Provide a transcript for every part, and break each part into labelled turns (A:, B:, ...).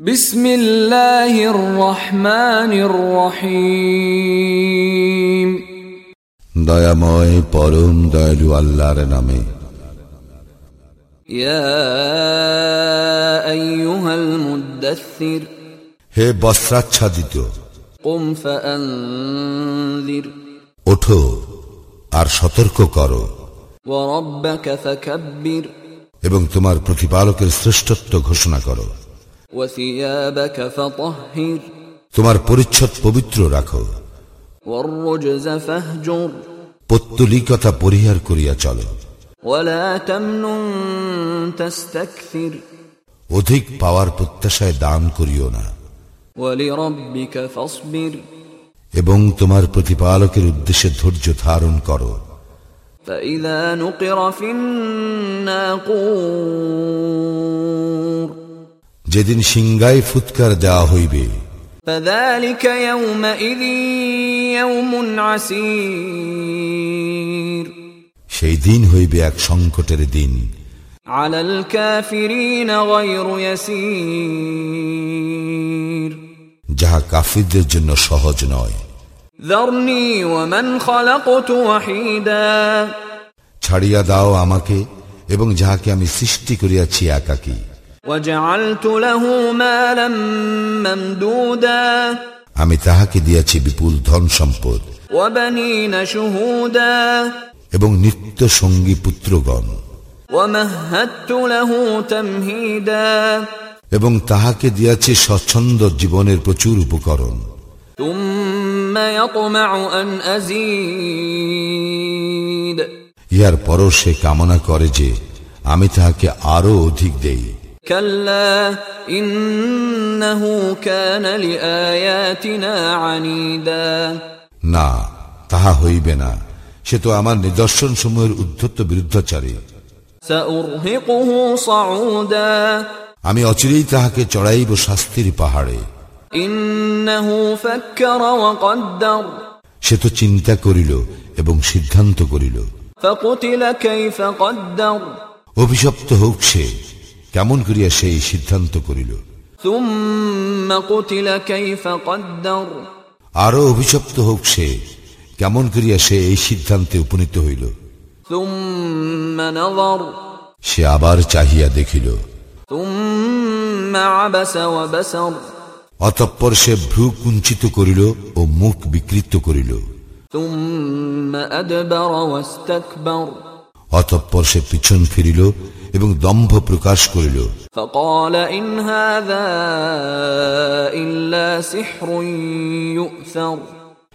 A: বিসমিল্লাহির রহমানির রহিম।
B: দয়াময় পরম দয়ালু আল্লাহর নামে। হে বস্ত্রাচ্ছাদিত। ওঠো আর সতর্ক করো। এবং তোমার প্রতিপালকের শ্রেষ্ঠত্ব ঘোষণা করো। তোমার পরিচ্ছদ পবিত্র রাখো
A: والرجز فاهجر
B: পত্তলিকতা পরিহার করিয়া চলো
A: ولا تمنن تستكثر
B: অধিক পাওয়ার প্রত্যাশায় দান করিও না
A: ولربك فاصبر
B: এবং তোমার প্রতিপালকের উদ্দেশ্যে ধৈর্য ধারণ করো
A: فإذا نقر في الناقور
B: যেদিন সিংগায় ফুৎকার দেওয়া হইবে। সেই দিন হইবে এক সংকটের দিন। যাহা কাফিরদের জন্য সহজ নয়। ছাড়িয়া দাও আমাকে এবং যাহাকে আমি সৃষ্টি করিয়াছি একাকী। আমি তাহাকে দিয়াছি বিপুল ধন সম্পদ এবং নিত্য সঙ্গী পুত্রগণ এবং তাহাকে দিয়াছি স্বচ্ছন্দ জীবনের প্রচুর উপকরণ। ইহার পরও সে কামনা করে যে আমি তাহাকে আরও অধিক দেই।
A: كلا إنه كان لآياتنا عنيدا
B: না তাহা হইবে না সে তো আমার নিদর্শন সমূহের উদ্ধত্ত বিরুদ্ধাচারী
A: سأرهقه صعودا
B: আমি অচিরেই তাহাকে চড়াইব শাস্তির পাহাড়ে
A: إنه فكر وقدر
B: সে তো চিন্তা করিল এবং সিদ্ধান্ত করিল
A: فقتل كيف قدر
B: অভিশপ্ত হোক সে কেমন করিয়া সেই সিদ্ধান্ত করিল? আরও অভিশপ্ত হোক সে কেমন করিয়া সে এই সিদ্ধান্তে উপনীত হইল? সে আবার চাহিয়া দেখিল। অতঃপর সে ভ্রু কুঞ্চিত করিল ও মুখ বিকৃত করিল। অতঃপর সে পিছন ফিরিল এবং দম্ভ প্রকাশ করিল।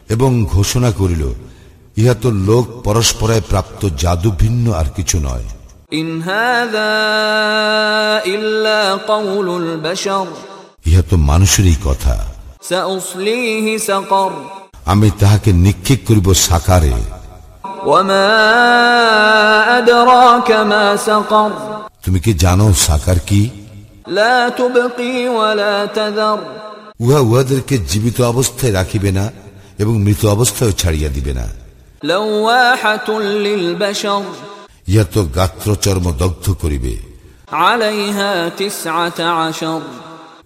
B: এবং ঘোষণা করিল ইহা তো লোক পরস্পরায় প্রাপ্ত জাদু ভিন্ন আর কিছু নয়। ইহা তো মানুষেরই কথা। আমি তাহাকে নিক্ষেপ করিব সাকারে। তুমি কি জানো সাকার কি? উহা উহাদেরকে জীবিত অবস্থায় রাখিবে না এবং মৃত অবস্থায় ছাড়িয়া দিবে না। ইহা তো গাত্র চর্ম দগ্ধ করিবে।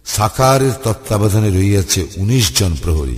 B: সাকারের তত্ত্বাবধানে রইয়াছে উনিশ জন প্রহরী।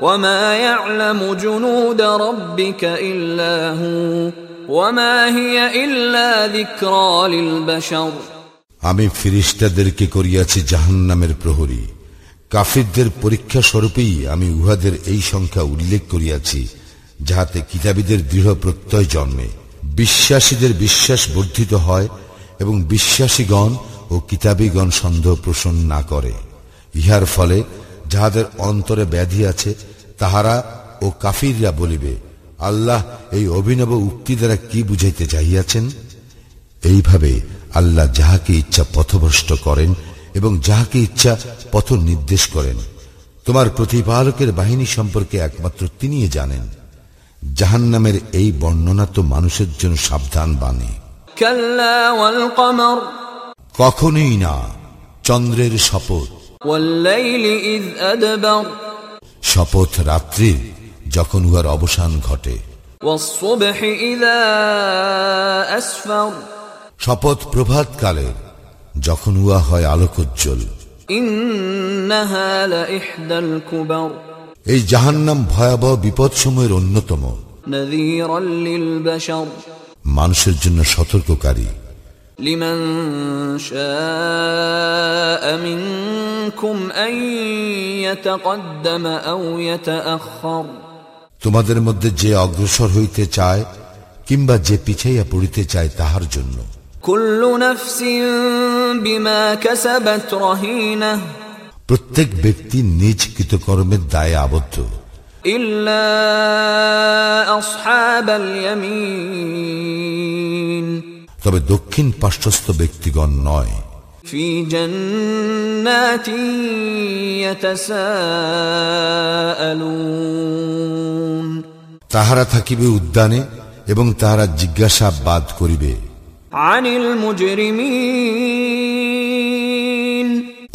A: وما يعلم جنود ربك إلا هو وما هي إلا ذكرى للبشر
B: আমি ফিরিস্তাদেরকে করিয়াছি জাহান্নামের প্রহরী কাফিরদের পরীক্ষা স্বরূপেই আমি উহাদের এই সংখ্যা উল্লেখ করিয়াছি যাহাতে কিতাবীদের দৃঢ় প্রত্যয় জন্মে বিশ্বাসীদের বিশ্বাস বর্ধিত হয় এবং বিশ্বাসীগণ ও কিতাবীগণ সন্দেহ পোষণ না করে ইহার ফলে যাহাদের অন্তরে ব্যাধি আছে তাহারা ও কাফিররা বলিবে আল্লাহ এই অভিনব উক্তি দ্বারা কি বুঝাইতে চাহিয়াছেন? এইভাবে আল্লাহ যাহাকে ইচ্ছা পথভ্রষ্ট করেন এবং যাহাকে ইচ্ছা পথ নির্দেশ করেন। তোমার প্রতিপালকের বাহিনী সম্পর্কে একমাত্র তিনি জানেন। জাহান নামের এই বর্ণনা তো মানুষের জন্য সাবধান বাণী। কখনই না চন্দ্রের শপথ। শপথ রাত্রির যখন উহার অবসান ঘটে। শপথ প্রভাত কালের যখন উহা হয় আলোকোজ্জ্বল। এই জাহান্নাম ভয়াবহ বিপদ সময়ের অন্যতম মানুষের জন্য সতর্ককারী।
A: لمن شاء منكم أن يتقدم أو يتأخر
B: তোমাদের মধ্যে যে অগ্রসর হইতে চায় কিংবা যে পিছাইয়া পড়িতে চায় তাহার জন্য প্রত্যেক ব্যক্তি নিজ কৃতকর্মের দায়ে আবদ্ধ তবে দক্ষিণ পার্শ্বস্থ ব্যক্তিগণ নয়
A: في جنات يتساءلون
B: তাহারা থাকিবে উদ্যানে এবং তাহারা জিজ্ঞাসাবাদ করিবে
A: আনিল মুজরিমিন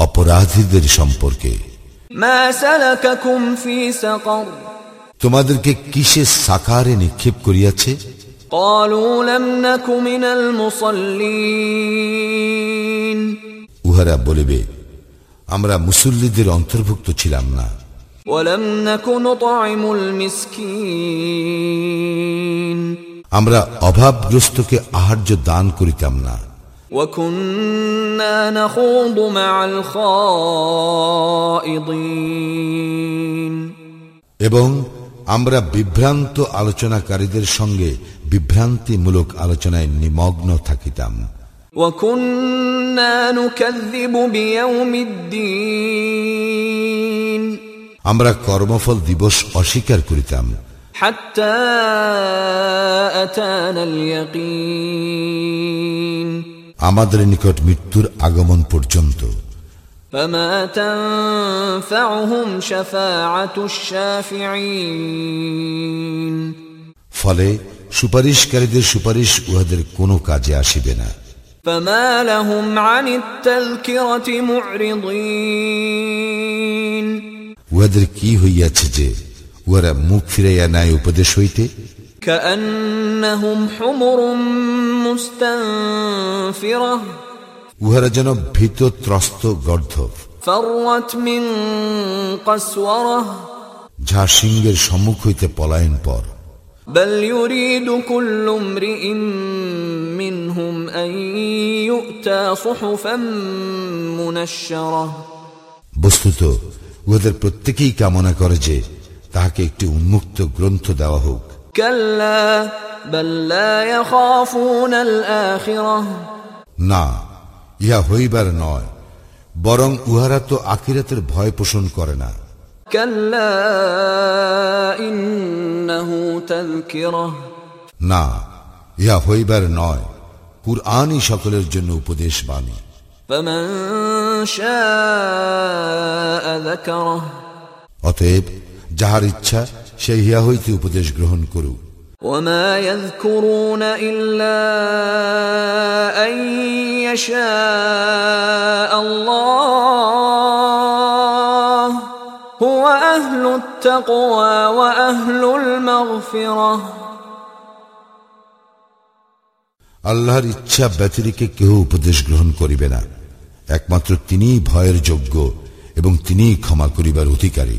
B: অপরাধীদের সম্পর্কে
A: মা সালাকাকুম ফি সাকার
B: তোমাদেরকে কিসে সাকারে নিক্ষেপ করিয়াছে উহারা বলিবে আমরা মুসল্লিদের অন্তর্ভুক্ত ছিলাম না। আমরা অভাবগ্রস্তকে আহার্য দান করিতাম না। এবং আমরা বিভ্রান্ত আলোচনাকারীদের সঙ্গে বিভ্রান্তিমূলক আলোচনায় নিমগ্ন থাকিতাম আমরা কর্মফল দিবস অস্বীকার করিতাম আমাদের নিকট মৃত্যুর আগমন পর্যন্ত
A: فما تنفعهم شفاعة الشافعين
B: ফলে সুপারিশকারীদের সুপারিশ উহাদের কোনো কাজে আসিবে না
A: فما لهم عن التذكرة معرضين
B: উহাদের কি হইয়াছে যে উহারা মুখ ফিরাইয়া নাই উপদেশ হইতে
A: كأنهم حمر مستنفرة
B: উহারা যেন ভীত ত্রস্ত গর্ধ যা সিংহের সম্মুখ হইতে পলায়ন পর
A: بل يريد كل امرئ منهم أن يؤتى صحفا منشرة
B: বস্তুত উহাদের প্রত্যেকেই কামনা করে যে তাহাকে একটি উন্মুক্ত গ্রন্থ দেওয়া হোক
A: كلا بل لا يخافون الآخرة
B: না ইহা হইবার নয় বরং উহারা তো আখিরাতের ভয় পোষণ করে না না ইহা হইবার নয় কুরআনই সকলের জন্য উপদেশ বাণী অতএব যাহার ইচ্ছা সে ইহা হইতে উপদেশ গ্রহণ করুক
A: وما يذكرون إلا أن يشاء الله هو أهل التقوى وأهل المغفرة
B: আল্লাহর ইচ্ছা ব্যতিরিকে কেউ উপদেশ গ্রহণ করিবে না একমাত্র তিনিই ভয়ের যোগ্য এবং তিনিই ক্ষমা করিবার অধিকারী